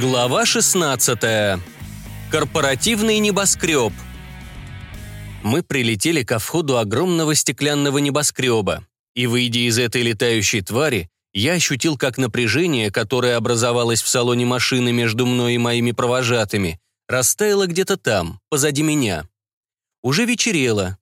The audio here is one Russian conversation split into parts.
Глава 16. Корпоративный небоскреб. Мы прилетели ко входу огромного стеклянного небоскреба, и, выйдя из этой летающей твари, я ощутил, как напряжение, которое образовалось в салоне машины между мной и моими провожатыми, растаяло где-то там, позади меня. Уже вечерело,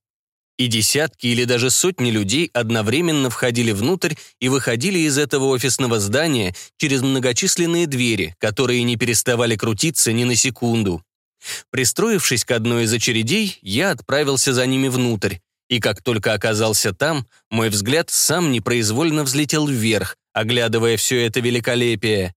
и десятки или даже сотни людей одновременно входили внутрь и выходили из этого офисного здания через многочисленные двери, которые не переставали крутиться ни на секунду. Пристроившись к одной из очередей, я отправился за ними внутрь, и как только оказался там, мой взгляд сам непроизвольно взлетел вверх, оглядывая все это великолепие.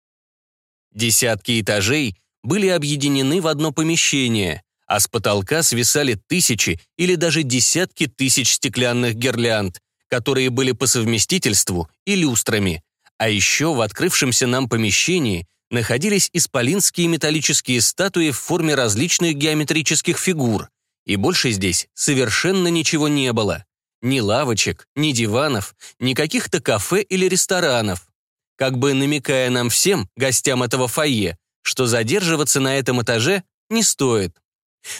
Десятки этажей были объединены в одно помещение, а с потолка свисали тысячи или даже десятки тысяч стеклянных гирлянд, которые были по совместительству и люстрами. А еще в открывшемся нам помещении находились исполинские металлические статуи в форме различных геометрических фигур. И больше здесь совершенно ничего не было. Ни лавочек, ни диванов, ни каких-то кафе или ресторанов. Как бы намекая нам всем, гостям этого фойе, что задерживаться на этом этаже не стоит.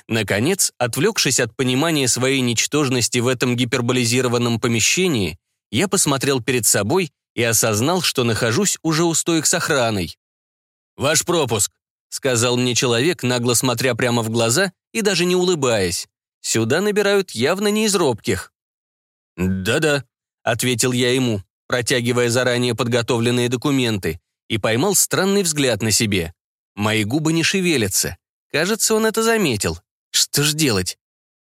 Наконец, отвлекшись от понимания своей ничтожности в этом гиперболизированном помещении, я посмотрел перед собой и осознал, что нахожусь уже у стоек с охраной. «Ваш пропуск», — сказал мне человек, нагло смотря прямо в глаза и даже не улыбаясь. «Сюда набирают явно не из робких». «Да-да», — ответил я ему, протягивая заранее подготовленные документы, и поймал странный взгляд на себе. Мои губы не шевелятся. Кажется, он это заметил. Что ж делать?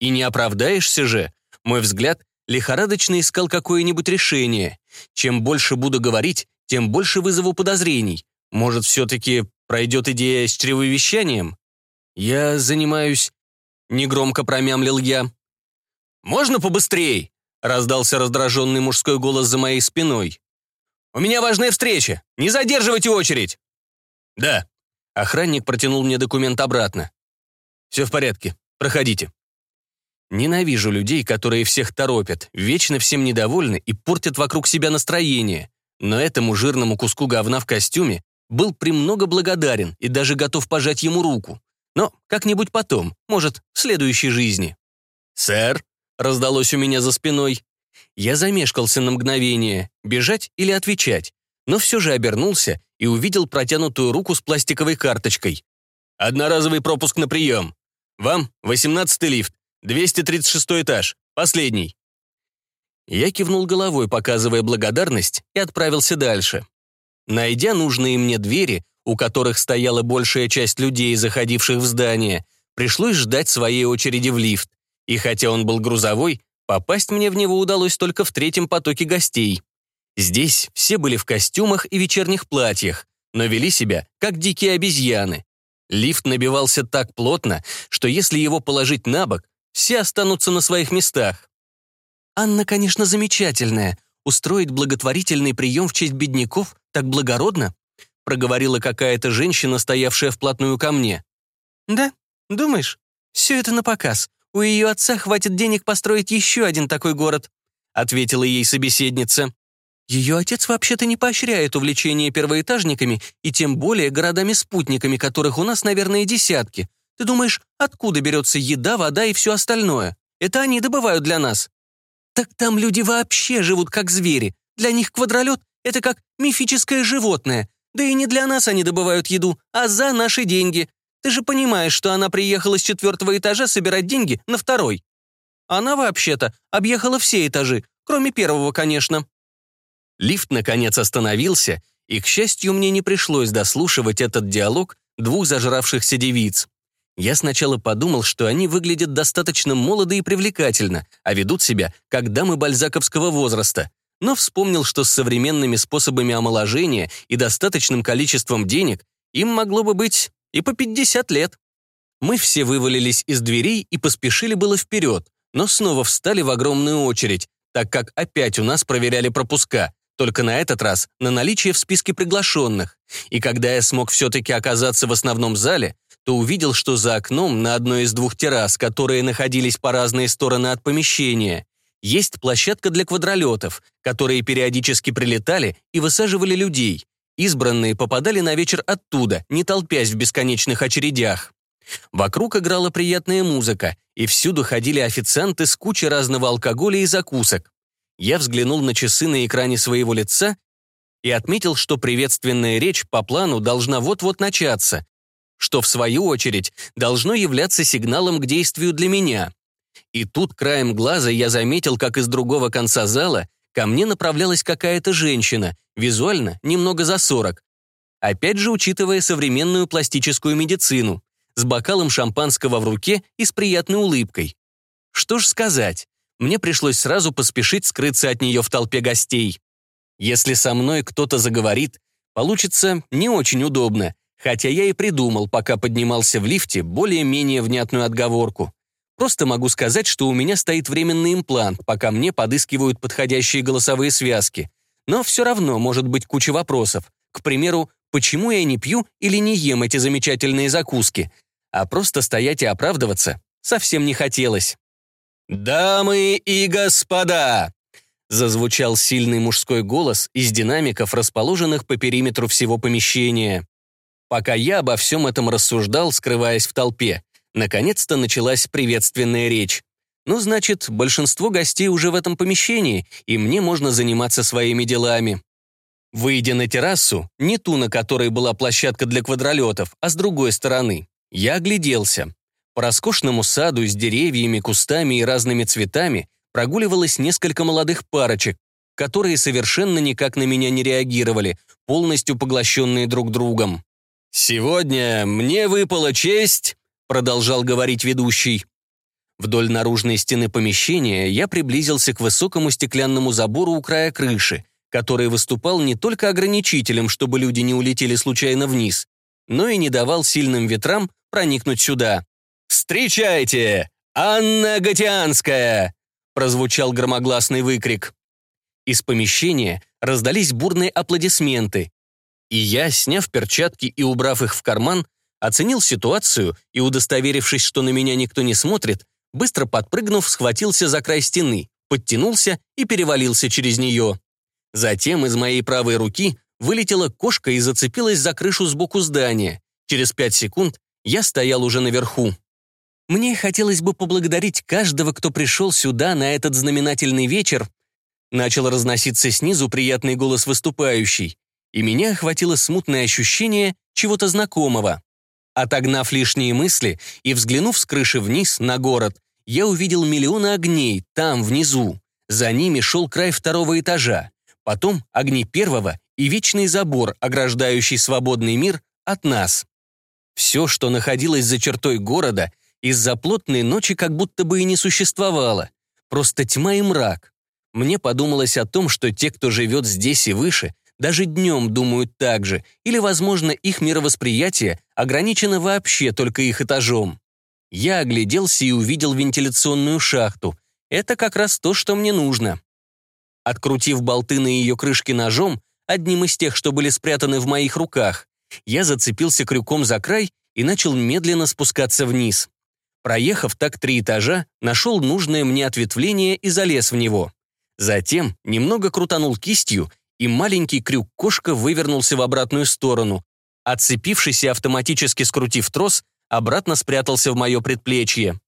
И не оправдаешься же. Мой взгляд лихорадочно искал какое-нибудь решение. Чем больше буду говорить, тем больше вызову подозрений. Может, все-таки пройдет идея с чревовещанием? Я занимаюсь... Негромко промямлил я. «Можно побыстрей?» — раздался раздраженный мужской голос за моей спиной. «У меня важная встреча! Не задерживайте очередь!» «Да», Охранник протянул мне документ обратно. «Все в порядке. Проходите». Ненавижу людей, которые всех торопят, вечно всем недовольны и портят вокруг себя настроение. Но этому жирному куску говна в костюме был премного благодарен и даже готов пожать ему руку. Но как-нибудь потом, может, в следующей жизни. «Сэр», — раздалось у меня за спиной. Я замешкался на мгновение, бежать или отвечать, но все же обернулся и увидел протянутую руку с пластиковой карточкой. «Одноразовый пропуск на прием. Вам 18-й лифт, 236 этаж, последний». Я кивнул головой, показывая благодарность, и отправился дальше. Найдя нужные мне двери, у которых стояла большая часть людей, заходивших в здание, пришлось ждать своей очереди в лифт. И хотя он был грузовой, попасть мне в него удалось только в третьем потоке гостей. Здесь все были в костюмах и вечерних платьях, но вели себя, как дикие обезьяны. Лифт набивался так плотно, что если его положить на бок, все останутся на своих местах. Анна, конечно, замечательная. Устроить благотворительный прием в честь бедняков так благородно, проговорила какая-то женщина, стоявшая вплотную ко мне. Да, думаешь? Все это на показ. У ее отца хватит денег построить еще один такой город, ответила ей собеседница. Ее отец вообще-то не поощряет увлечение первоэтажниками и тем более городами-спутниками, которых у нас, наверное, десятки. Ты думаешь, откуда берется еда, вода и все остальное? Это они добывают для нас. Так там люди вообще живут как звери. Для них квадролет — это как мифическое животное. Да и не для нас они добывают еду, а за наши деньги. Ты же понимаешь, что она приехала с четвертого этажа собирать деньги на второй. Она вообще-то объехала все этажи, кроме первого, конечно. Лифт, наконец, остановился, и, к счастью, мне не пришлось дослушивать этот диалог двух зажравшихся девиц. Я сначала подумал, что они выглядят достаточно молодо и привлекательно, а ведут себя, как дамы бальзаковского возраста, но вспомнил, что с современными способами омоложения и достаточным количеством денег им могло бы быть и по 50 лет. Мы все вывалились из дверей и поспешили было вперед, но снова встали в огромную очередь, так как опять у нас проверяли пропуска, только на этот раз на наличие в списке приглашенных. И когда я смог все-таки оказаться в основном зале, то увидел, что за окном на одной из двух террас, которые находились по разные стороны от помещения, есть площадка для квадролетов, которые периодически прилетали и высаживали людей. избранные попадали на вечер оттуда, не толпясь в бесконечных очередях. Вокруг играла приятная музыка, и всюду ходили официанты с кучей разного алкоголя и закусок. Я взглянул на часы на экране своего лица и отметил, что приветственная речь по плану должна вот-вот начаться, что, в свою очередь, должно являться сигналом к действию для меня. И тут краем глаза я заметил, как из другого конца зала ко мне направлялась какая-то женщина, визуально немного за сорок. Опять же, учитывая современную пластическую медицину, с бокалом шампанского в руке и с приятной улыбкой. Что ж сказать, мне пришлось сразу поспешить скрыться от нее в толпе гостей. Если со мной кто-то заговорит, получится не очень удобно, хотя я и придумал, пока поднимался в лифте, более-менее внятную отговорку. Просто могу сказать, что у меня стоит временный имплант, пока мне подыскивают подходящие голосовые связки. Но все равно может быть куча вопросов. К примеру, почему я не пью или не ем эти замечательные закуски? А просто стоять и оправдываться совсем не хотелось. «Дамы и господа!» Зазвучал сильный мужской голос из динамиков, расположенных по периметру всего помещения. Пока я обо всем этом рассуждал, скрываясь в толпе, наконец-то началась приветственная речь. Ну, значит, большинство гостей уже в этом помещении, и мне можно заниматься своими делами. Выйдя на террасу, не ту, на которой была площадка для квадролетов, а с другой стороны, я огляделся. По роскошному саду с деревьями, кустами и разными цветами прогуливалось несколько молодых парочек, которые совершенно никак на меня не реагировали, полностью поглощенные друг другом. «Сегодня мне выпала честь», — продолжал говорить ведущий. Вдоль наружной стены помещения я приблизился к высокому стеклянному забору у края крыши, который выступал не только ограничителем, чтобы люди не улетели случайно вниз, но и не давал сильным ветрам проникнуть сюда. «Встречайте! Анна Гатианская!» прозвучал громогласный выкрик. Из помещения раздались бурные аплодисменты, и я, сняв перчатки и убрав их в карман, оценил ситуацию и, удостоверившись, что на меня никто не смотрит, быстро подпрыгнув, схватился за край стены, подтянулся и перевалился через нее. Затем из моей правой руки вылетела кошка и зацепилась за крышу сбоку здания. Через пять секунд я стоял уже наверху. Мне хотелось бы поблагодарить каждого, кто пришел сюда на этот знаменательный вечер. Начал разноситься снизу приятный голос выступающий, и меня охватило смутное ощущение чего-то знакомого. Отогнав лишние мысли и взглянув с крыши вниз на город, я увидел миллионы огней там, внизу. За ними шел край второго этажа, потом огни первого и вечный забор, ограждающий свободный мир от нас. Все, что находилось за чертой города, из-за плотной ночи как будто бы и не существовало. Просто тьма и мрак. Мне подумалось о том, что те, кто живет здесь и выше, даже днем думают так же, или, возможно, их мировосприятие ограничено вообще только их этажом. Я огляделся и увидел вентиляционную шахту. Это как раз то, что мне нужно. Открутив болты на ее крышке ножом, одним из тех, что были спрятаны в моих руках, я зацепился крюком за край и начал медленно спускаться вниз. Проехав так три этажа, нашел нужное мне ответвление и залез в него. Затем немного крутанул кистью, и маленький крюк-кошка вывернулся в обратную сторону. Отцепившись и автоматически скрутив трос, обратно спрятался в мое предплечье.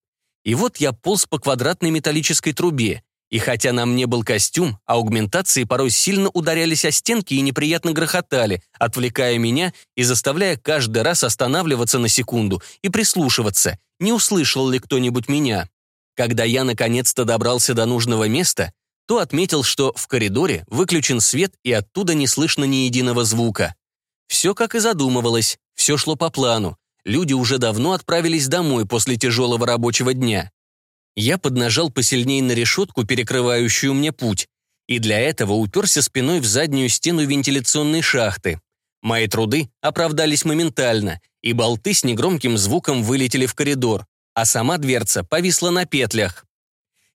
И вот я полз по квадратной металлической трубе, и хотя на мне был костюм, аугментации порой сильно ударялись о стенки и неприятно грохотали, отвлекая меня и заставляя каждый раз останавливаться на секунду и прислушиваться, не услышал ли кто-нибудь меня. Когда я наконец-то добрался до нужного места, то отметил, что в коридоре выключен свет и оттуда не слышно ни единого звука. Все как и задумывалось, все шло по плану. Люди уже давно отправились домой после тяжелого рабочего дня. Я поднажал посильнее на решетку, перекрывающую мне путь, и для этого уперся спиной в заднюю стену вентиляционной шахты. Мои труды оправдались моментально, и болты с негромким звуком вылетели в коридор, а сама дверца повисла на петлях.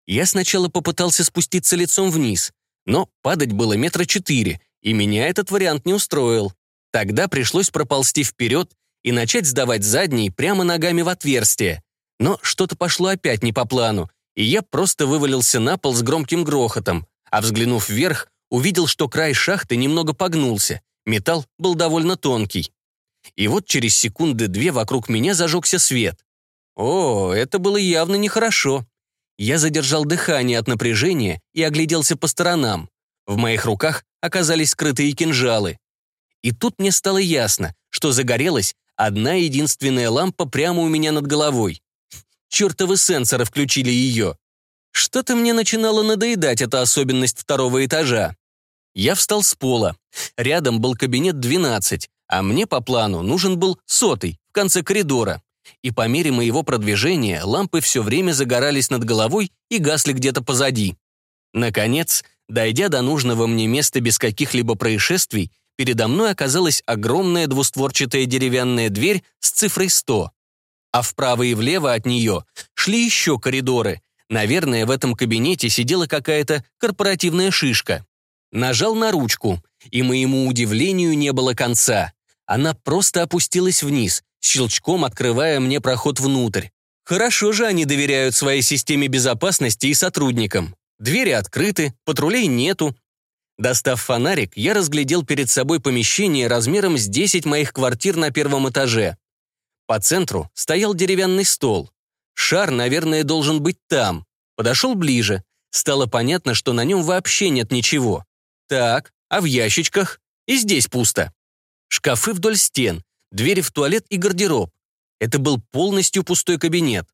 Я сначала попытался спуститься лицом вниз, но падать было метра четыре, и меня этот вариант не устроил. Тогда пришлось проползти вперед и начать сдавать задний прямо ногами в отверстие. Но что-то пошло опять не по плану, и я просто вывалился на пол с громким грохотом, а взглянув вверх, увидел, что край шахты немного погнулся. Металл был довольно тонкий. И вот через секунды две вокруг меня зажегся свет. О, это было явно нехорошо. Я задержал дыхание от напряжения и огляделся по сторонам. В моих руках оказались скрытые кинжалы. И тут мне стало ясно, что загорелась одна единственная лампа прямо у меня над головой. Чертовы сенсоры включили ее. Что-то мне начинало надоедать эта особенность второго этажа. Я встал с пола. Рядом был кабинет 12, а мне по плану нужен был сотый, в конце коридора. И по мере моего продвижения лампы все время загорались над головой и гасли где-то позади. Наконец, дойдя до нужного мне места без каких-либо происшествий, передо мной оказалась огромная двустворчатая деревянная дверь с цифрой 100. А вправо и влево от нее шли еще коридоры. Наверное, в этом кабинете сидела какая-то корпоративная шишка. Нажал на ручку, и моему удивлению не было конца. Она просто опустилась вниз, щелчком открывая мне проход внутрь. Хорошо же они доверяют своей системе безопасности и сотрудникам. Двери открыты, патрулей нету. Достав фонарик, я разглядел перед собой помещение размером с 10 моих квартир на первом этаже. По центру стоял деревянный стол. Шар, наверное, должен быть там. Подошел ближе. Стало понятно, что на нем вообще нет ничего. Так, а в ящичках? И здесь пусто. Шкафы вдоль стен, двери в туалет и гардероб. Это был полностью пустой кабинет.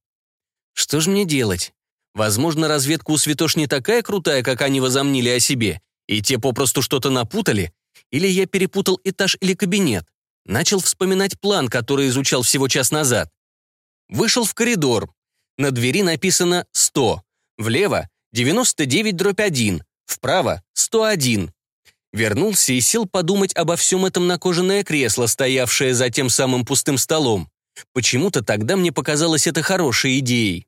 Что же мне делать? Возможно, разведка у святош не такая крутая, как они возомнили о себе, и те попросту что-то напутали? Или я перепутал этаж или кабинет? Начал вспоминать план, который изучал всего час назад. Вышел в коридор. На двери написано «100». Влево — 99 дробь 1. Вправо — 101. Вернулся и сел подумать обо всем этом на кожаное кресло, стоявшее за тем самым пустым столом. Почему-то тогда мне показалось это хорошей идеей.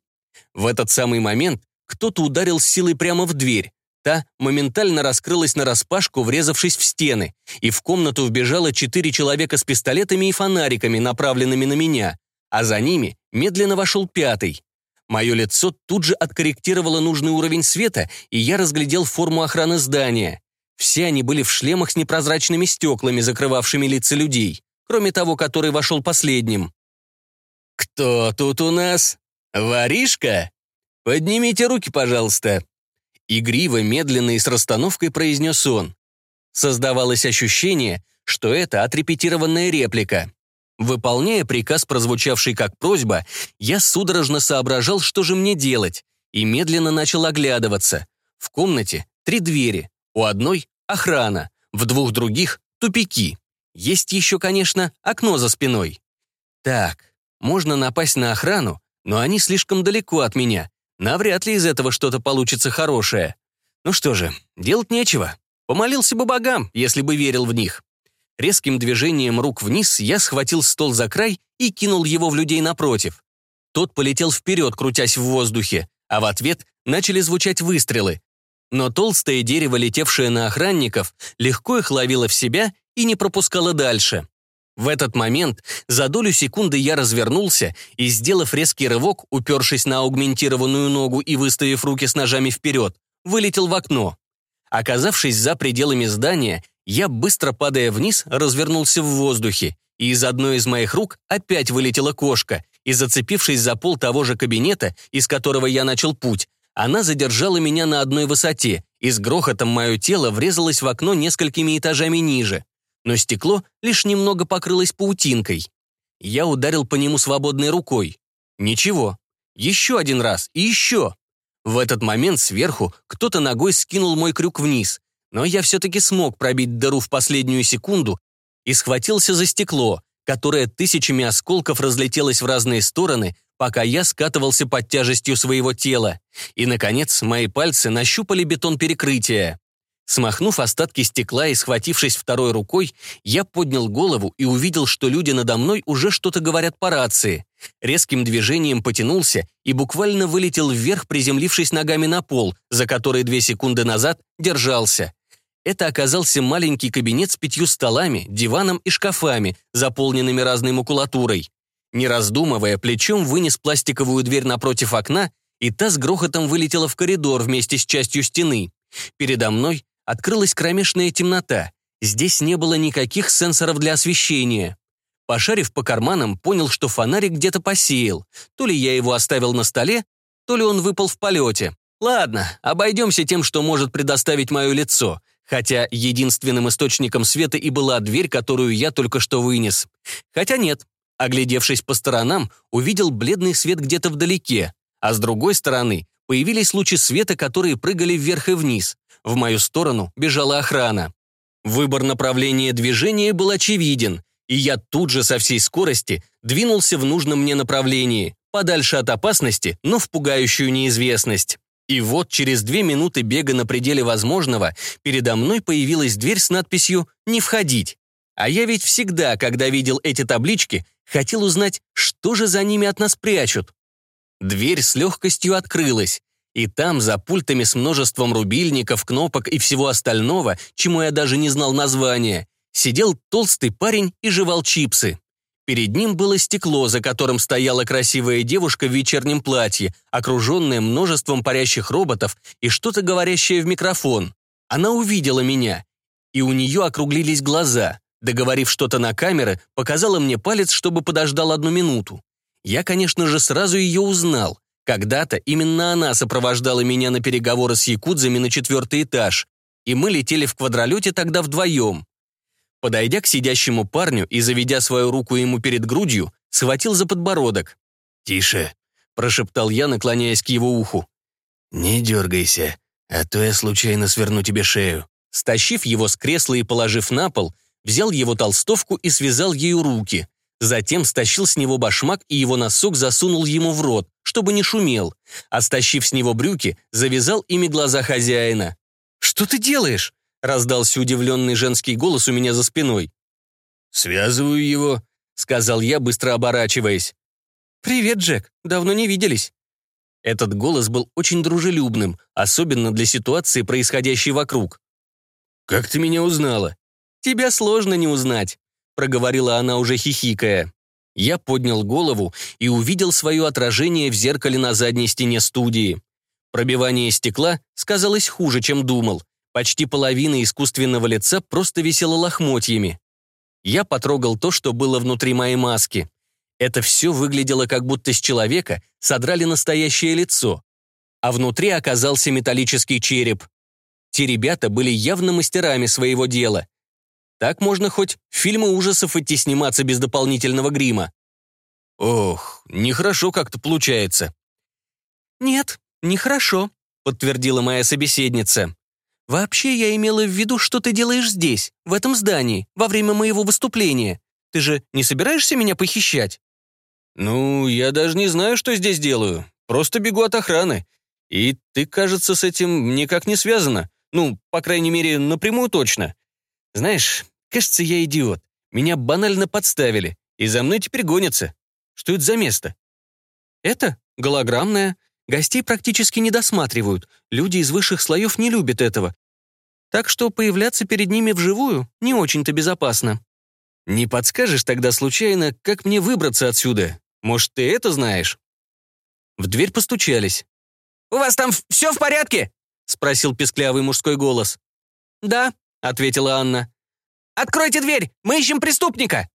В этот самый момент кто-то ударил с силой прямо в дверь. Та моментально раскрылась нараспашку, врезавшись в стены, и в комнату вбежало четыре человека с пистолетами и фонариками, направленными на меня, а за ними медленно вошел пятый. Мое лицо тут же откорректировало нужный уровень света, и я разглядел форму охраны здания. Все они были в шлемах с непрозрачными стеклами, закрывавшими лица людей, кроме того, который вошел последним. «Кто тут у нас? Воришка? Поднимите руки, пожалуйста», Игриво, медленно и с расстановкой произнес он. Создавалось ощущение, что это отрепетированная реплика. Выполняя приказ, прозвучавший как просьба, я судорожно соображал, что же мне делать, и медленно начал оглядываться. В комнате три двери, у одной — охрана, в двух других — тупики. Есть еще, конечно, окно за спиной. Так, можно напасть на охрану, но они слишком далеко от меня, Навряд ли из этого что-то получится хорошее. Ну что же, делать нечего. Помолился бы богам, если бы верил в них. Резким движением рук вниз я схватил стол за край и кинул его в людей напротив. Тот полетел вперед, крутясь в воздухе, а в ответ начали звучать выстрелы. Но толстое дерево, летевшее на охранников, легко их ловило в себя и не пропускало дальше. В этот момент за долю секунды я развернулся и, сделав резкий рывок, упершись на аугментированную ногу и выставив руки с ножами вперед, вылетел в окно. Оказавшись за пределами здания, я, быстро падая вниз, развернулся в воздухе, и из одной из моих рук опять вылетела кошка, и, зацепившись за пол того же кабинета, из которого я начал путь, она задержала меня на одной высоте, и с грохотом мое тело врезалось в окно несколькими этажами ниже но стекло лишь немного покрылось паутинкой. Я ударил по нему свободной рукой. Ничего. Еще один раз и еще. В этот момент сверху кто-то ногой скинул мой крюк вниз, но я все-таки смог пробить дыру в последнюю секунду и схватился за стекло, которое тысячами осколков разлетелось в разные стороны, пока я скатывался под тяжестью своего тела. И, наконец, мои пальцы нащупали бетон перекрытия. Смахнув остатки стекла и схватившись второй рукой, я поднял голову и увидел, что люди надо мной уже что-то говорят по рации. Резким движением потянулся и буквально вылетел вверх, приземлившись ногами на пол, за который две секунды назад держался. Это оказался маленький кабинет с пятью столами, диваном и шкафами, заполненными разной макулатурой. Не раздумывая, плечом вынес пластиковую дверь напротив окна, и та с грохотом вылетела в коридор вместе с частью стены. Передо мной открылась кромешная темнота, Здесь не было никаких сенсоров для освещения. Пошарив по карманам, понял, что фонарик где-то посеял. То ли я его оставил на столе, то ли он выпал в полете. Ладно, обойдемся тем, что может предоставить мое лицо, хотя единственным источником света и была дверь, которую я только что вынес. Хотя нет, оглядевшись по сторонам, увидел бледный свет где-то вдалеке, а с другой стороны появились лучи света, которые прыгали вверх и вниз. В мою сторону бежала охрана. Выбор направления движения был очевиден, и я тут же со всей скорости двинулся в нужном мне направлении, подальше от опасности, но в пугающую неизвестность. И вот через две минуты бега на пределе возможного передо мной появилась дверь с надписью «Не входить». А я ведь всегда, когда видел эти таблички, хотел узнать, что же за ними от нас прячут. Дверь с легкостью открылась, и там, за пультами с множеством рубильников, кнопок и всего остального, чему я даже не знал названия, сидел толстый парень и жевал чипсы. Перед ним было стекло, за которым стояла красивая девушка в вечернем платье, окруженная множеством парящих роботов и что-то говорящее в микрофон. Она увидела меня, и у нее округлились глаза. Договорив что-то на камеры, показала мне палец, чтобы подождал одну минуту. Я, конечно же, сразу ее узнал. Когда-то именно она сопровождала меня на переговоры с якудзами на четвертый этаж, и мы летели в квадролете тогда вдвоем. Подойдя к сидящему парню и заведя свою руку ему перед грудью, схватил за подбородок. «Тише», — прошептал я, наклоняясь к его уху. «Не дергайся, а то я случайно сверну тебе шею». Стащив его с кресла и положив на пол, взял его толстовку и связал ею руки. Затем стащил с него башмак и его носок засунул ему в рот, чтобы не шумел. А стащив с него брюки, завязал ими глаза хозяина. «Что ты делаешь?» Раздался удивленный женский голос у меня за спиной. «Связываю его», — сказал я, быстро оборачиваясь. «Привет, Джек. Давно не виделись». Этот голос был очень дружелюбным, особенно для ситуации, происходящей вокруг. «Как ты меня узнала?» «Тебя сложно не узнать», — проговорила она уже хихикая. Я поднял голову и увидел свое отражение в зеркале на задней стене студии. Пробивание стекла сказалось хуже, чем думал. Почти половина искусственного лица просто висела лохмотьями. Я потрогал то, что было внутри моей маски. Это все выглядело, как будто с человека содрали настоящее лицо. А внутри оказался металлический череп. Те ребята были явно мастерами своего дела. Так можно хоть фильмы ужасов идти сниматься без дополнительного грима. Ох, нехорошо как-то получается. Нет, нехорошо, подтвердила моя собеседница. Вообще я имела в виду, что ты делаешь здесь, в этом здании, во время моего выступления. Ты же не собираешься меня похищать?» «Ну, я даже не знаю, что здесь делаю. Просто бегу от охраны. И ты, кажется, с этим никак не связана. Ну, по крайней мере, напрямую точно. Знаешь, кажется, я идиот. Меня банально подставили, и за мной теперь гонятся. Что это за место?» «Это голограммное. Гостей практически не досматривают. Люди из высших слоев не любят этого. Так что появляться перед ними вживую не очень-то безопасно. Не подскажешь тогда случайно, как мне выбраться отсюда? Может, ты это знаешь? В дверь постучались. «У вас там все в порядке?» — спросил песклявый мужской голос. «Да», — ответила Анна. «Откройте дверь, мы ищем преступника!»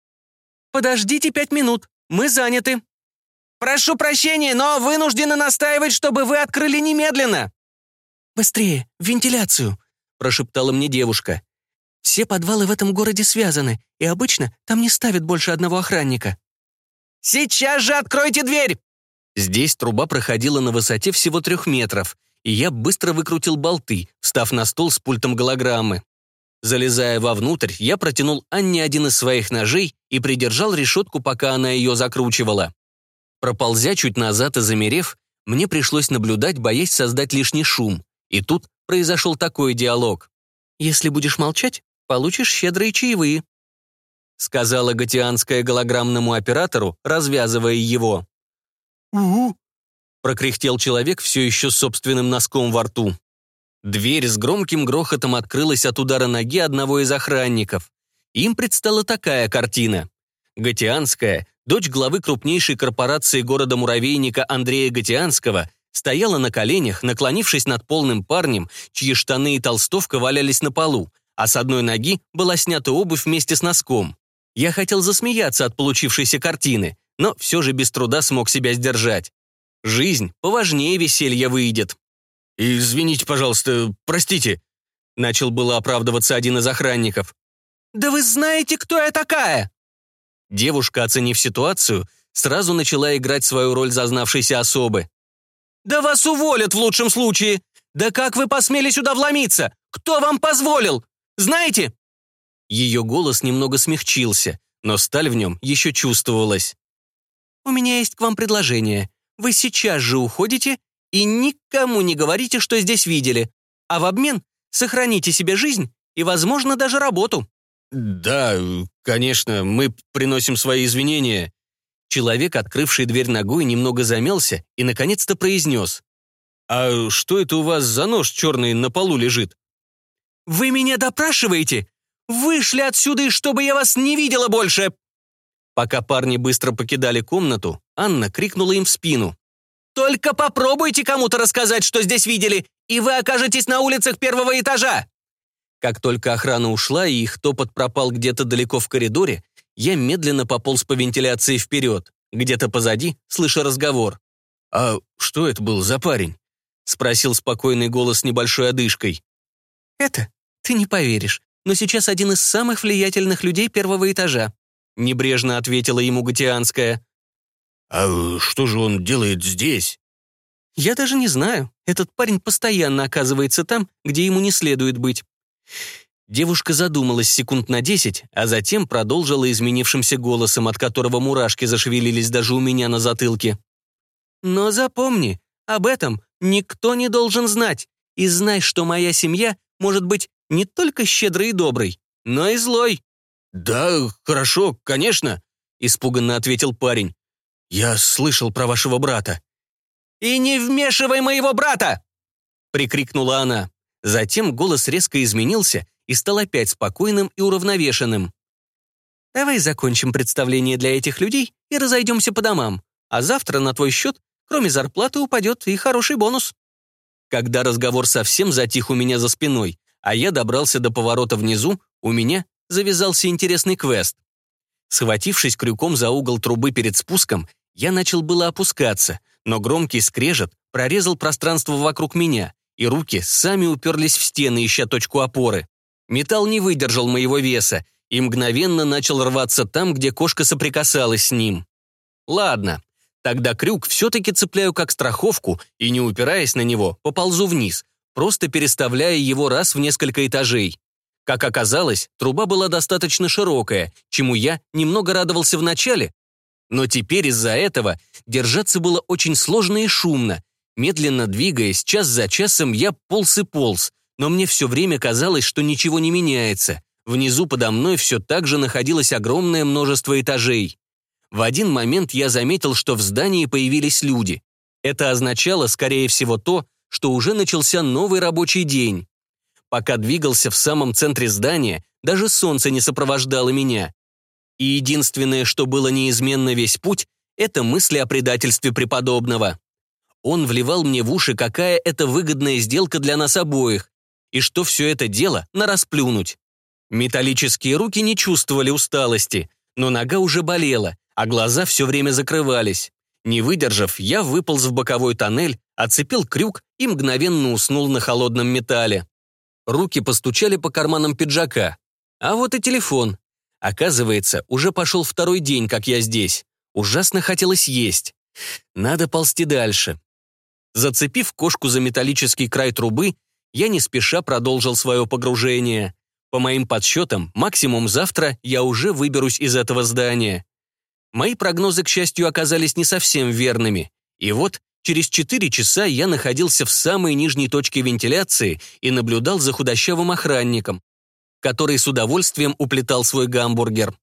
«Подождите пять минут, мы заняты». «Прошу прощения, но вынуждены настаивать, чтобы вы открыли немедленно!» «Быстрее, в вентиляцию!» Прошептала мне девушка. «Все подвалы в этом городе связаны, и обычно там не ставят больше одного охранника». «Сейчас же откройте дверь!» Здесь труба проходила на высоте всего трех метров, и я быстро выкрутил болты, встав на стол с пультом голограммы. Залезая вовнутрь, я протянул Анне один из своих ножей и придержал решетку, пока она ее закручивала. Проползя чуть назад и замерев, мне пришлось наблюдать, боясь создать лишний шум. И тут произошел такой диалог. «Если будешь молчать, получишь щедрые чаевые», сказала Гатианская голограммному оператору, развязывая его. «Угу», прокряхтел человек все еще собственным носком во рту. Дверь с громким грохотом открылась от удара ноги одного из охранников. Им предстала такая картина. Гатианская, дочь главы крупнейшей корпорации города-муравейника Андрея Гатианского, стояла на коленях, наклонившись над полным парнем, чьи штаны и толстовка валялись на полу, а с одной ноги была снята обувь вместе с носком. Я хотел засмеяться от получившейся картины, но все же без труда смог себя сдержать. Жизнь поважнее веселья выйдет. «Извините, пожалуйста, простите», — начал было оправдываться один из охранников. «Да вы знаете, кто я такая?» Девушка, оценив ситуацию, сразу начала играть свою роль зазнавшейся особы. «Да вас уволят в лучшем случае! Да как вы посмели сюда вломиться? Кто вам позволил? Знаете?» Ее голос немного смягчился, но сталь в нем еще чувствовалась. «У меня есть к вам предложение. Вы сейчас же уходите и никому не говорите, что здесь видели, а в обмен сохраните себе жизнь и, возможно, даже работу». «Да, конечно, мы приносим свои извинения». Человек, открывший дверь ногой, немного замялся и, наконец-то, произнес. «А что это у вас за нож черный на полу лежит?» «Вы меня допрашиваете? Вышли отсюда, чтобы я вас не видела больше!» Пока парни быстро покидали комнату, Анна крикнула им в спину. «Только попробуйте кому-то рассказать, что здесь видели, и вы окажетесь на улицах первого этажа!» Как только охрана ушла и их топот пропал где-то далеко в коридоре, я медленно пополз по вентиляции вперед. Где-то позади, слыша разговор. «А что это был за парень?» — спросил спокойный голос с небольшой одышкой. «Это? Ты не поверишь, но сейчас один из самых влиятельных людей первого этажа», — небрежно ответила ему Гатианская. «А что же он делает здесь?» «Я даже не знаю. Этот парень постоянно оказывается там, где ему не следует быть». Девушка задумалась секунд на десять, а затем продолжила изменившимся голосом, от которого мурашки зашевелились даже у меня на затылке. «Но запомни, об этом никто не должен знать, и знай, что моя семья может быть не только щедрой и доброй, но и злой». «Да, хорошо, конечно», — испуганно ответил парень. «Я слышал про вашего брата». «И не вмешивай моего брата!» — прикрикнула она. Затем голос резко изменился и стал опять спокойным и уравновешенным. «Давай закончим представление для этих людей и разойдемся по домам, а завтра на твой счет, кроме зарплаты, упадет и хороший бонус». Когда разговор совсем затих у меня за спиной, а я добрался до поворота внизу, у меня завязался интересный квест. Схватившись крюком за угол трубы перед спуском, я начал было опускаться, но громкий скрежет прорезал пространство вокруг меня, и руки сами уперлись в стены, ища точку опоры. Металл не выдержал моего веса и мгновенно начал рваться там, где кошка соприкасалась с ним. Ладно, тогда крюк все-таки цепляю как страховку и, не упираясь на него, поползу вниз, просто переставляя его раз в несколько этажей. Как оказалось, труба была достаточно широкая, чему я немного радовался вначале, но теперь из-за этого держаться было очень сложно и шумно. Медленно двигаясь, час за часом я полз и полз, но мне все время казалось, что ничего не меняется. Внизу подо мной все так же находилось огромное множество этажей. В один момент я заметил, что в здании появились люди. Это означало, скорее всего, то, что уже начался новый рабочий день. Пока двигался в самом центре здания, даже солнце не сопровождало меня. И единственное, что было неизменно весь путь, это мысли о предательстве преподобного. Он вливал мне в уши, какая это выгодная сделка для нас обоих, и что все это дело на расплюнуть. Металлические руки не чувствовали усталости, но нога уже болела, а глаза все время закрывались. Не выдержав, я выполз в боковой тоннель, оцепил крюк и мгновенно уснул на холодном металле. Руки постучали по карманам пиджака. А вот и телефон. Оказывается, уже пошел второй день, как я здесь. Ужасно хотелось есть. Надо ползти дальше. Зацепив кошку за металлический край трубы, я не спеша продолжил свое погружение. По моим подсчетам, максимум завтра я уже выберусь из этого здания. Мои прогнозы, к счастью, оказались не совсем верными. И вот через 4 часа я находился в самой нижней точке вентиляции и наблюдал за худощавым охранником, который с удовольствием уплетал свой гамбургер.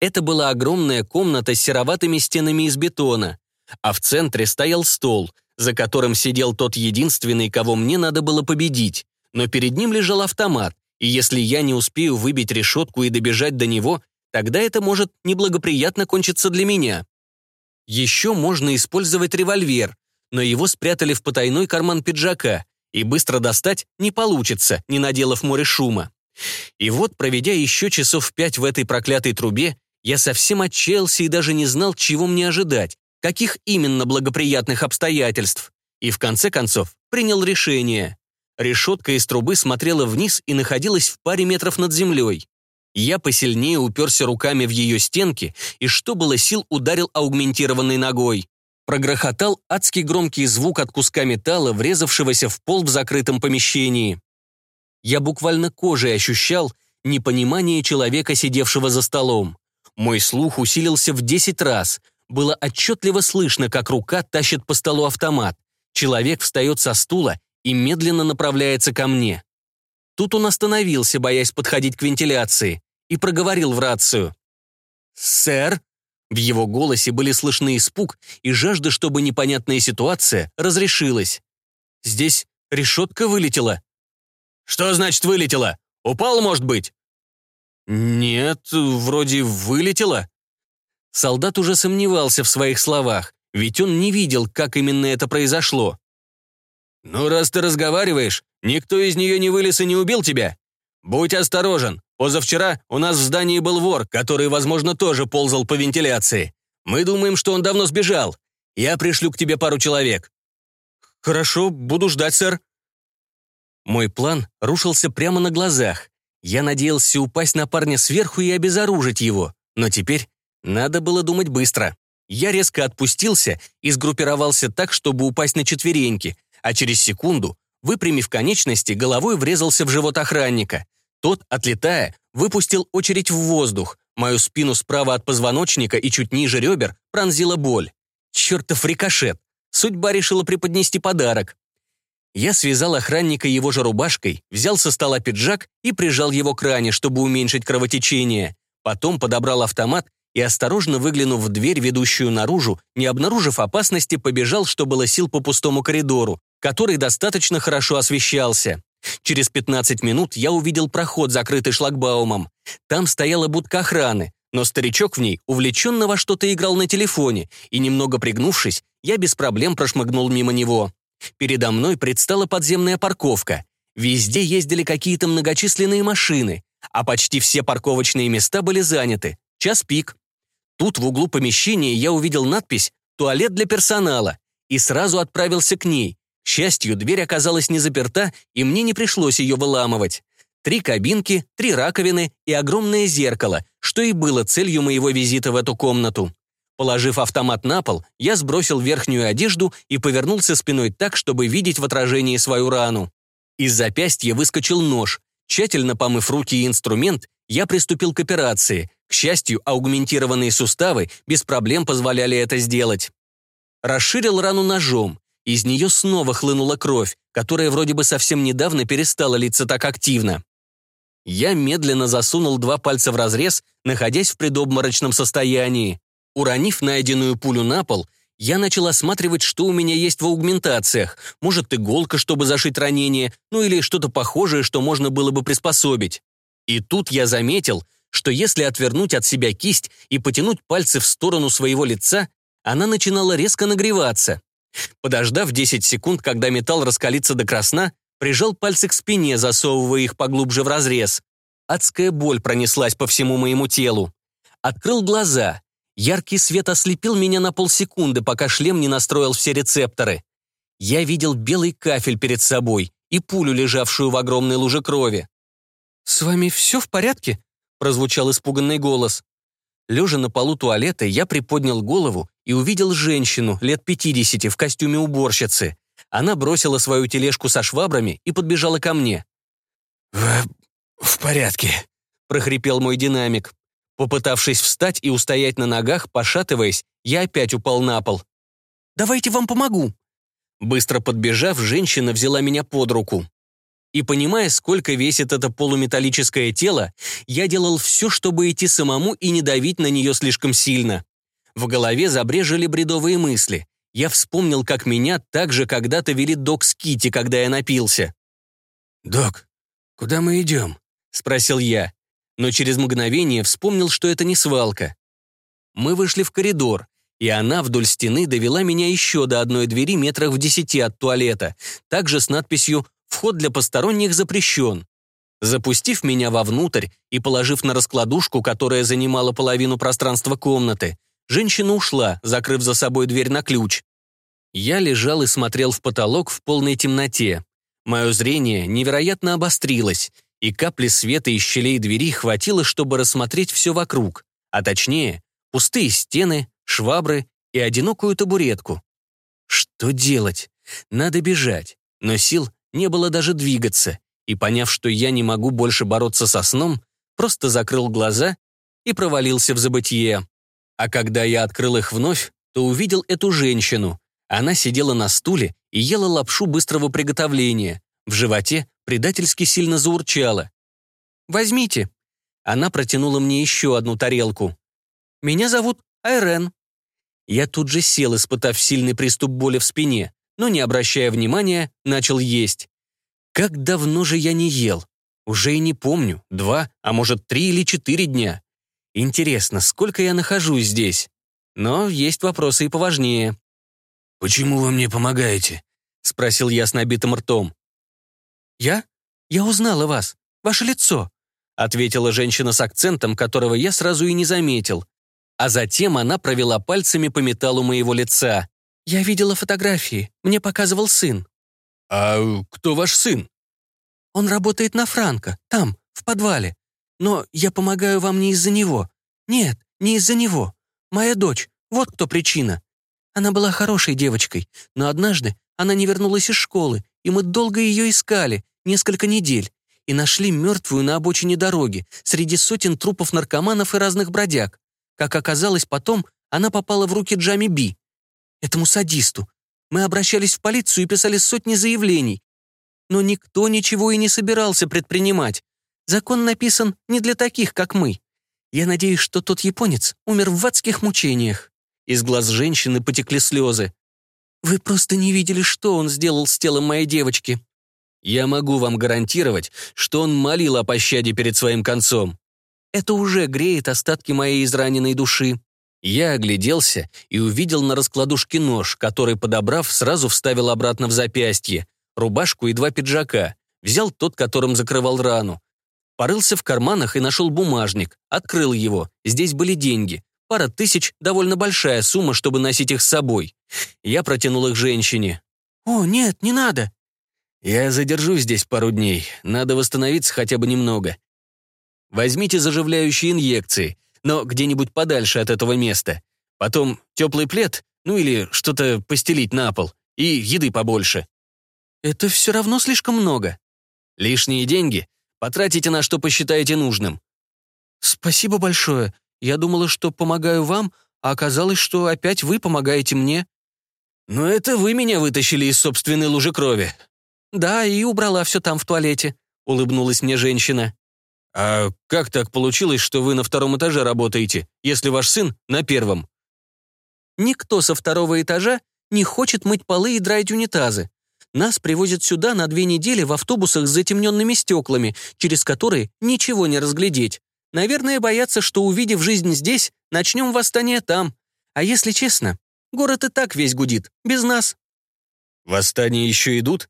Это была огромная комната с сероватыми стенами из бетона, а в центре стоял стол, за которым сидел тот единственный, кого мне надо было победить, но перед ним лежал автомат, и если я не успею выбить решетку и добежать до него, тогда это может неблагоприятно кончиться для меня. Еще можно использовать револьвер, но его спрятали в потайной карман пиджака, и быстро достать не получится, не наделав море шума. И вот, проведя еще часов пять в этой проклятой трубе, я совсем отчаялся и даже не знал, чего мне ожидать, каких именно благоприятных обстоятельств. И в конце концов принял решение. Решетка из трубы смотрела вниз и находилась в паре метров над землей. Я посильнее уперся руками в ее стенки и, что было сил, ударил аугментированной ногой. Прогрохотал адский громкий звук от куска металла, врезавшегося в пол в закрытом помещении. Я буквально кожей ощущал непонимание человека, сидевшего за столом. Мой слух усилился в десять раз. Было отчетливо слышно, как рука тащит по столу автомат. Человек встает со стула и медленно направляется ко мне. Тут он остановился, боясь подходить к вентиляции, и проговорил в рацию. «Сэр?» В его голосе были слышны испуг и жажда, чтобы непонятная ситуация разрешилась. «Здесь решетка вылетела». «Что значит вылетела? Упал, может быть?» «Нет, вроде вылетела». Солдат уже сомневался в своих словах, ведь он не видел, как именно это произошло. «Ну, раз ты разговариваешь, никто из нее не вылез и не убил тебя? Будь осторожен. Позавчера у нас в здании был вор, который, возможно, тоже ползал по вентиляции. Мы думаем, что он давно сбежал. Я пришлю к тебе пару человек». «Хорошо, буду ждать, сэр». Мой план рушился прямо на глазах. Я надеялся упасть на парня сверху и обезоружить его, но теперь надо было думать быстро. Я резко отпустился и сгруппировался так, чтобы упасть на четвереньки, а через секунду, выпрямив конечности, головой врезался в живот охранника. Тот, отлетая, выпустил очередь в воздух. Мою спину справа от позвоночника и чуть ниже ребер пронзила боль. Чертов рикошет. Судьба решила преподнести подарок. Я связал охранника его же рубашкой, взял со стола пиджак и прижал его к ране, чтобы уменьшить кровотечение. Потом подобрал автомат и, осторожно выглянув в дверь, ведущую наружу, не обнаружив опасности, побежал, что было сил по пустому коридору, который достаточно хорошо освещался. Через 15 минут я увидел проход, закрытый шлагбаумом. Там стояла будка охраны, но старичок в ней увлеченно во что-то играл на телефоне, и, немного пригнувшись, я без проблем прошмыгнул мимо него. Передо мной предстала подземная парковка. Везде ездили какие-то многочисленные машины, а почти все парковочные места были заняты. Час пик. Тут в углу помещения я увидел надпись «Туалет для персонала» и сразу отправился к ней. К счастью, дверь оказалась не заперта, и мне не пришлось ее выламывать. Три кабинки, три раковины и огромное зеркало, что и было целью моего визита в эту комнату. Положив автомат на пол, я сбросил верхнюю одежду и повернулся спиной так, чтобы видеть в отражении свою рану. Из запястья выскочил нож. Тщательно помыв руки и инструмент, я приступил к операции. К счастью, аугментированные суставы без проблем позволяли это сделать. Расширил рану ножом. Из нее снова хлынула кровь, которая вроде бы совсем недавно перестала литься так активно. Я медленно засунул два пальца в разрез, находясь в предобморочном состоянии. Уронив найденную пулю на пол, я начал осматривать, что у меня есть в аугментациях. Может, иголка, чтобы зашить ранение, ну или что-то похожее, что можно было бы приспособить. И тут я заметил, что если отвернуть от себя кисть и потянуть пальцы в сторону своего лица, она начинала резко нагреваться. Подождав 10 секунд, когда металл раскалится до красна, прижал пальцы к спине, засовывая их поглубже в разрез. Адская боль пронеслась по всему моему телу. Открыл глаза. Яркий свет ослепил меня на полсекунды, пока шлем не настроил все рецепторы. Я видел белый кафель перед собой и пулю, лежавшую в огромной луже крови. «С вами все в порядке?» — прозвучал испуганный голос. Лежа на полу туалета, я приподнял голову и увидел женщину лет 50 в костюме уборщицы. Она бросила свою тележку со швабрами и подбежала ко мне. «В, в порядке», — прохрипел мой динамик. Попытавшись встать и устоять на ногах, пошатываясь, я опять упал на пол. «Давайте вам помогу». Быстро подбежав, женщина взяла меня под руку. И понимая, сколько весит это полуметаллическое тело, я делал все, чтобы идти самому и не давить на нее слишком сильно. В голове забрежили бредовые мысли. Я вспомнил, как меня так же когда-то вели док с Кити, когда я напился. «Док, куда мы идем?» — спросил я но через мгновение вспомнил, что это не свалка. Мы вышли в коридор, и она вдоль стены довела меня еще до одной двери метрах в десяти от туалета, также с надписью «Вход для посторонних запрещен». Запустив меня вовнутрь и положив на раскладушку, которая занимала половину пространства комнаты, женщина ушла, закрыв за собой дверь на ключ. Я лежал и смотрел в потолок в полной темноте. Мое зрение невероятно обострилось, и капли света из щелей двери хватило, чтобы рассмотреть все вокруг, а точнее, пустые стены, швабры и одинокую табуретку. Что делать? Надо бежать, но сил не было даже двигаться, и, поняв, что я не могу больше бороться со сном, просто закрыл глаза и провалился в забытье. А когда я открыл их вновь, то увидел эту женщину. Она сидела на стуле и ела лапшу быстрого приготовления. В животе предательски сильно заурчало. «Возьмите». Она протянула мне еще одну тарелку. «Меня зовут Айрен». Я тут же сел, испытав сильный приступ боли в спине, но, не обращая внимания, начал есть. Как давно же я не ел? Уже и не помню, два, а может, три или четыре дня. Интересно, сколько я нахожусь здесь? Но есть вопросы и поважнее. «Почему вы мне помогаете?» — спросил я с набитым ртом. «Я? Я узнала вас. Ваше лицо», — ответила женщина с акцентом, которого я сразу и не заметил. А затем она провела пальцами по металлу моего лица. «Я видела фотографии. Мне показывал сын». «А кто ваш сын?» «Он работает на Франко, там, в подвале. Но я помогаю вам не из-за него. Нет, не из-за него. Моя дочь, вот кто причина. Она была хорошей девочкой, но однажды она не вернулась из школы, и мы долго ее искали, несколько недель, и нашли мертвую на обочине дороги, среди сотен трупов наркоманов и разных бродяг. Как оказалось потом, она попала в руки Джами Би, этому садисту, мы обращались в полицию и писали сотни заявлений. Но никто ничего и не собирался предпринимать. Закон написан не для таких, как мы. Я надеюсь, что тот японец умер в адских мучениях». Из глаз женщины потекли слезы. «Вы просто не видели, что он сделал с телом моей девочки». «Я могу вам гарантировать, что он молил о пощаде перед своим концом. Это уже греет остатки моей израненной души. Я огляделся и увидел на раскладушке нож, который, подобрав, сразу вставил обратно в запястье, рубашку и два пиджака, взял тот, которым закрывал рану. Порылся в карманах и нашел бумажник, открыл его, здесь были деньги. Пара тысяч — довольно большая сумма, чтобы носить их с собой. Я протянул их женщине. «О, нет, не надо!» «Я задержусь здесь пару дней, надо восстановиться хотя бы немного. Возьмите заживляющие инъекции, но где-нибудь подальше от этого места. Потом теплый плед, ну или что-то постелить на пол, и еды побольше. Это все равно слишком много. Лишние деньги потратите на что посчитаете нужным. Спасибо большое. Я думала, что помогаю вам, а оказалось, что опять вы помогаете мне. Но это вы меня вытащили из собственной лужи крови. Да, и убрала все там в туалете, улыбнулась мне женщина. «А как так получилось, что вы на втором этаже работаете, если ваш сын на первом?» «Никто со второго этажа не хочет мыть полы и драить унитазы. Нас привозят сюда на две недели в автобусах с затемненными стеклами, через которые ничего не разглядеть. Наверное, боятся, что, увидев жизнь здесь, начнем восстание там. А если честно, город и так весь гудит, без нас». «Восстания еще идут?»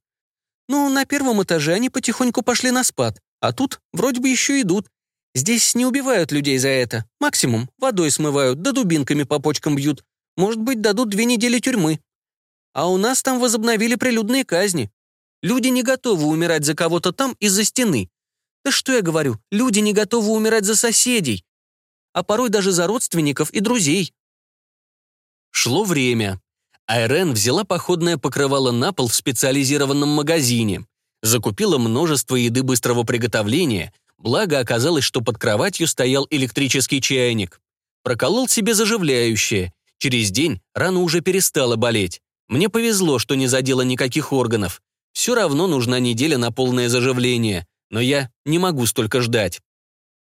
«Ну, на первом этаже они потихоньку пошли на спад. А тут вроде бы еще идут. Здесь не убивают людей за это. Максимум водой смывают, да дубинками по почкам бьют. Может быть, дадут две недели тюрьмы. А у нас там возобновили прилюдные казни. Люди не готовы умирать за кого-то там из-за стены. Да что я говорю, люди не готовы умирать за соседей. А порой даже за родственников и друзей. Шло время. Айрен взяла походное покрывало на пол в специализированном магазине. Закупила множество еды быстрого приготовления, благо оказалось, что под кроватью стоял электрический чайник. Проколол себе заживляющее. Через день рана уже перестала болеть. Мне повезло, что не задело никаких органов. Все равно нужна неделя на полное заживление, но я не могу столько ждать.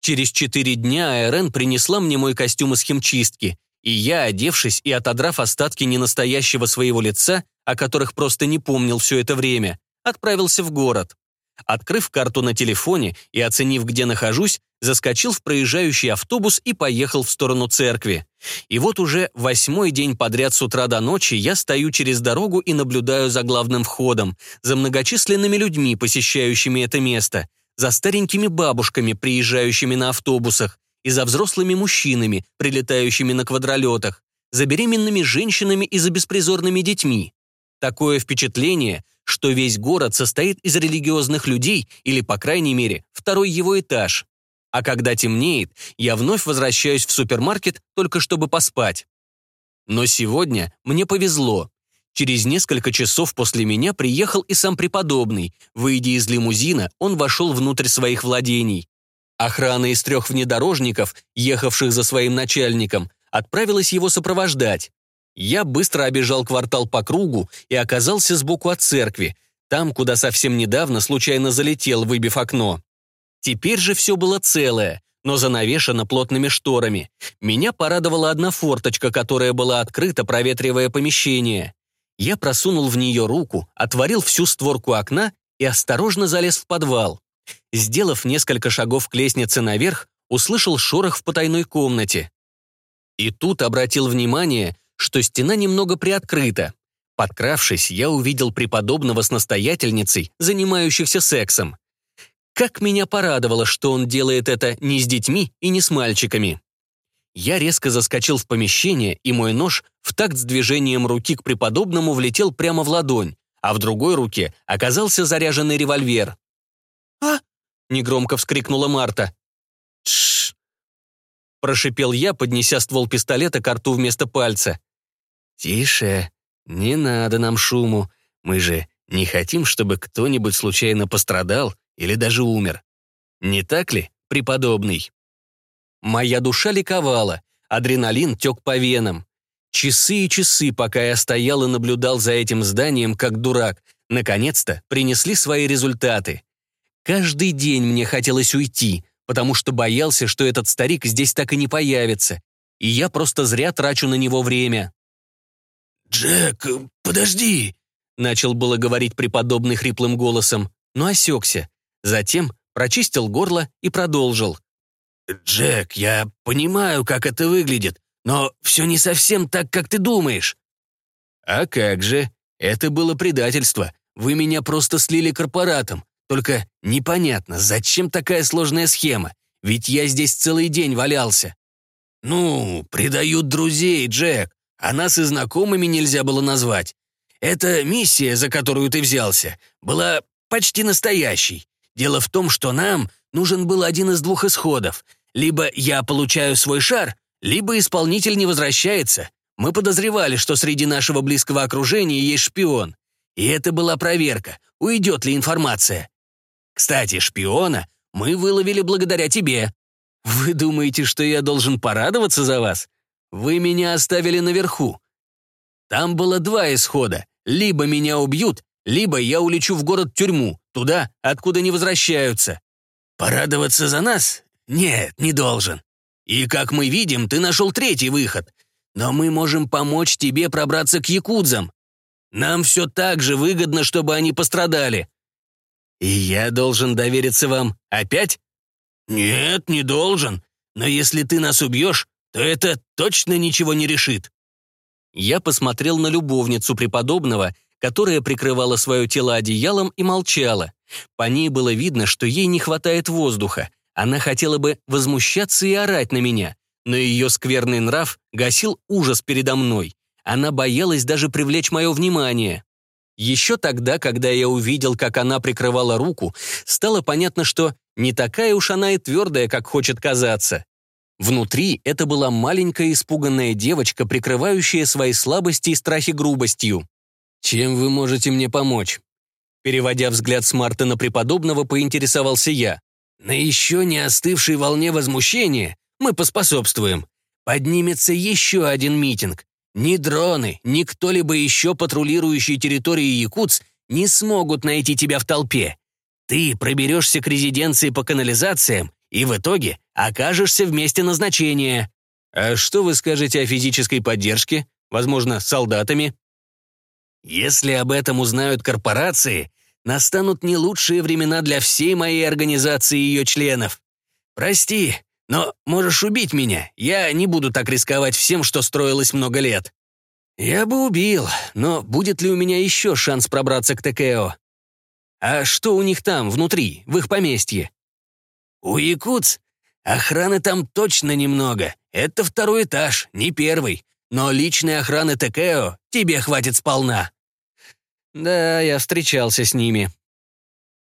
Через четыре дня АРН принесла мне мой костюм из химчистки, и я, одевшись и отодрав остатки ненастоящего своего лица, о которых просто не помнил все это время, отправился в город. Открыв карту на телефоне и оценив, где нахожусь, заскочил в проезжающий автобус и поехал в сторону церкви. И вот уже восьмой день подряд с утра до ночи я стою через дорогу и наблюдаю за главным входом, за многочисленными людьми, посещающими это место, за старенькими бабушками, приезжающими на автобусах, и за взрослыми мужчинами, прилетающими на квадролетах, за беременными женщинами и за беспризорными детьми. Такое впечатление, что весь город состоит из религиозных людей или, по крайней мере, второй его этаж. А когда темнеет, я вновь возвращаюсь в супермаркет только чтобы поспать. Но сегодня мне повезло. Через несколько часов после меня приехал и сам преподобный. Выйдя из лимузина, он вошел внутрь своих владений. Охрана из трех внедорожников, ехавших за своим начальником, отправилась его сопровождать. Я быстро обежал квартал по кругу и оказался сбоку от церкви, там, куда совсем недавно случайно залетел, выбив окно. Теперь же все было целое, но занавешено плотными шторами. Меня порадовала одна форточка, которая была открыта, проветривая помещение. Я просунул в нее руку, отворил всю створку окна и осторожно залез в подвал. Сделав несколько шагов к лестнице наверх, услышал шорох в потайной комнате. И тут обратил внимание, что стена немного приоткрыта. Подкравшись, я увидел преподобного с настоятельницей, занимающихся сексом. Как меня порадовало, что он делает это не с детьми и не с мальчиками. Я резко заскочил в помещение, и мой нож в такт с движением руки к преподобному влетел прямо в ладонь, а в другой руке оказался заряженный револьвер. «А!» — негромко вскрикнула Марта. Прошипел я, поднеся ствол пистолета к рту вместо пальца. «Тише, не надо нам шуму. Мы же не хотим, чтобы кто-нибудь случайно пострадал или даже умер. Не так ли, преподобный?» Моя душа ликовала, адреналин тек по венам. Часы и часы, пока я стоял и наблюдал за этим зданием, как дурак, наконец-то принесли свои результаты. Каждый день мне хотелось уйти, потому что боялся, что этот старик здесь так и не появится, и я просто зря трачу на него время. «Джек, подожди!» — начал было говорить преподобный хриплым голосом, но осекся. Затем прочистил горло и продолжил. «Джек, я понимаю, как это выглядит, но все не совсем так, как ты думаешь». «А как же? Это было предательство. Вы меня просто слили корпоратом. Только непонятно, зачем такая сложная схема? Ведь я здесь целый день валялся. Ну, предают друзей, Джек, а нас и знакомыми нельзя было назвать. Эта миссия, за которую ты взялся, была почти настоящей. Дело в том, что нам нужен был один из двух исходов. Либо я получаю свой шар, либо исполнитель не возвращается. Мы подозревали, что среди нашего близкого окружения есть шпион. И это была проверка, уйдет ли информация. Кстати, шпиона мы выловили благодаря тебе. Вы думаете, что я должен порадоваться за вас? Вы меня оставили наверху. Там было два исхода. Либо меня убьют, либо я улечу в город-тюрьму, туда, откуда не возвращаются. Порадоваться за нас? Нет, не должен. И, как мы видим, ты нашел третий выход. Но мы можем помочь тебе пробраться к якудзам. Нам все так же выгодно, чтобы они пострадали. «И я должен довериться вам опять?» «Нет, не должен. Но если ты нас убьешь, то это точно ничего не решит». Я посмотрел на любовницу преподобного, которая прикрывала свое тело одеялом и молчала. По ней было видно, что ей не хватает воздуха. Она хотела бы возмущаться и орать на меня, но ее скверный нрав гасил ужас передо мной. Она боялась даже привлечь мое внимание. Еще тогда, когда я увидел, как она прикрывала руку, стало понятно, что не такая уж она и твердая, как хочет казаться. Внутри это была маленькая испуганная девочка, прикрывающая свои слабости и страхи грубостью. «Чем вы можете мне помочь?» Переводя взгляд с Марта на преподобного, поинтересовался я. «На еще не остывшей волне возмущения мы поспособствуем. Поднимется еще один митинг. Ни дроны, ни кто-либо еще патрулирующий территории Якутс не смогут найти тебя в толпе. Ты проберешься к резиденции по канализациям и в итоге окажешься в месте назначения. А что вы скажете о физической поддержке? Возможно, солдатами? Если об этом узнают корпорации, настанут не лучшие времена для всей моей организации и ее членов. Прости, но можешь убить меня, я не буду так рисковать всем, что строилось много лет». «Я бы убил, но будет ли у меня еще шанс пробраться к ТКО?» А что у них там, внутри, в их поместье?» «У якутс охраны там точно немного. Это второй этаж, не первый. Но личной охраны Текео тебе хватит сполна». «Да, я встречался с ними».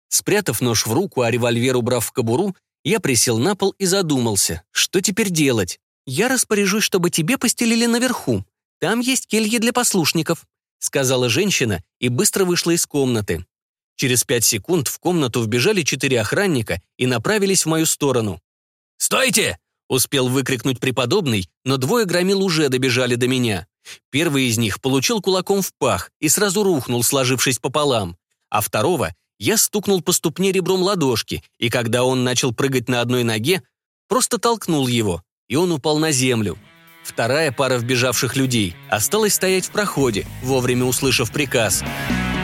Спрятав нож в руку, а револьвер убрав в кобуру, я присел на пол и задумался, что теперь делать. «Я распоряжусь, чтобы тебе постелили наверху. Там есть кельи для послушников», сказала женщина и быстро вышла из комнаты. Через пять секунд в комнату вбежали четыре охранника и направились в мою сторону. «Стойте!» — успел выкрикнуть преподобный, но двое громил уже добежали до меня. Первый из них получил кулаком в пах и сразу рухнул, сложившись пополам, а второго я стукнул по ступне ребром ладошки, и когда он начал прыгать на одной ноге, просто толкнул его, и он упал на землю. Вторая пара вбежавших людей осталась стоять в проходе, вовремя услышав приказ. «Приказ».